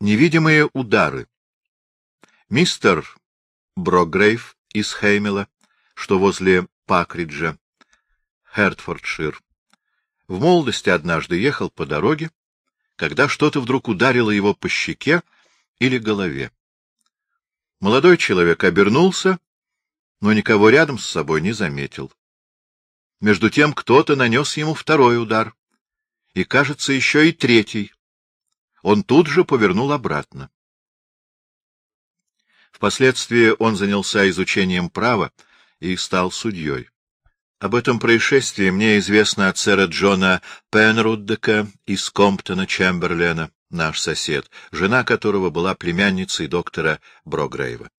Невидимые удары. Мистер Брогрейв из Хеймела, что возле Пакриджа, Хертфордшир, в молодости однажды ехал по дороге, когда что-то вдруг ударило его по щеке или голове. Молодой человек обернулся, но никого рядом с собой не заметил. Между тем кто-то нанес ему второй удар, и, кажется, еще и третий. Он тут же повернул обратно. Впоследствии он занялся изучением права и стал судьей. Об этом происшествии мне известно от сэра Джона Пенруддека из Комптона Чемберлена, наш сосед, жена которого была племянницей доктора Брогрейва.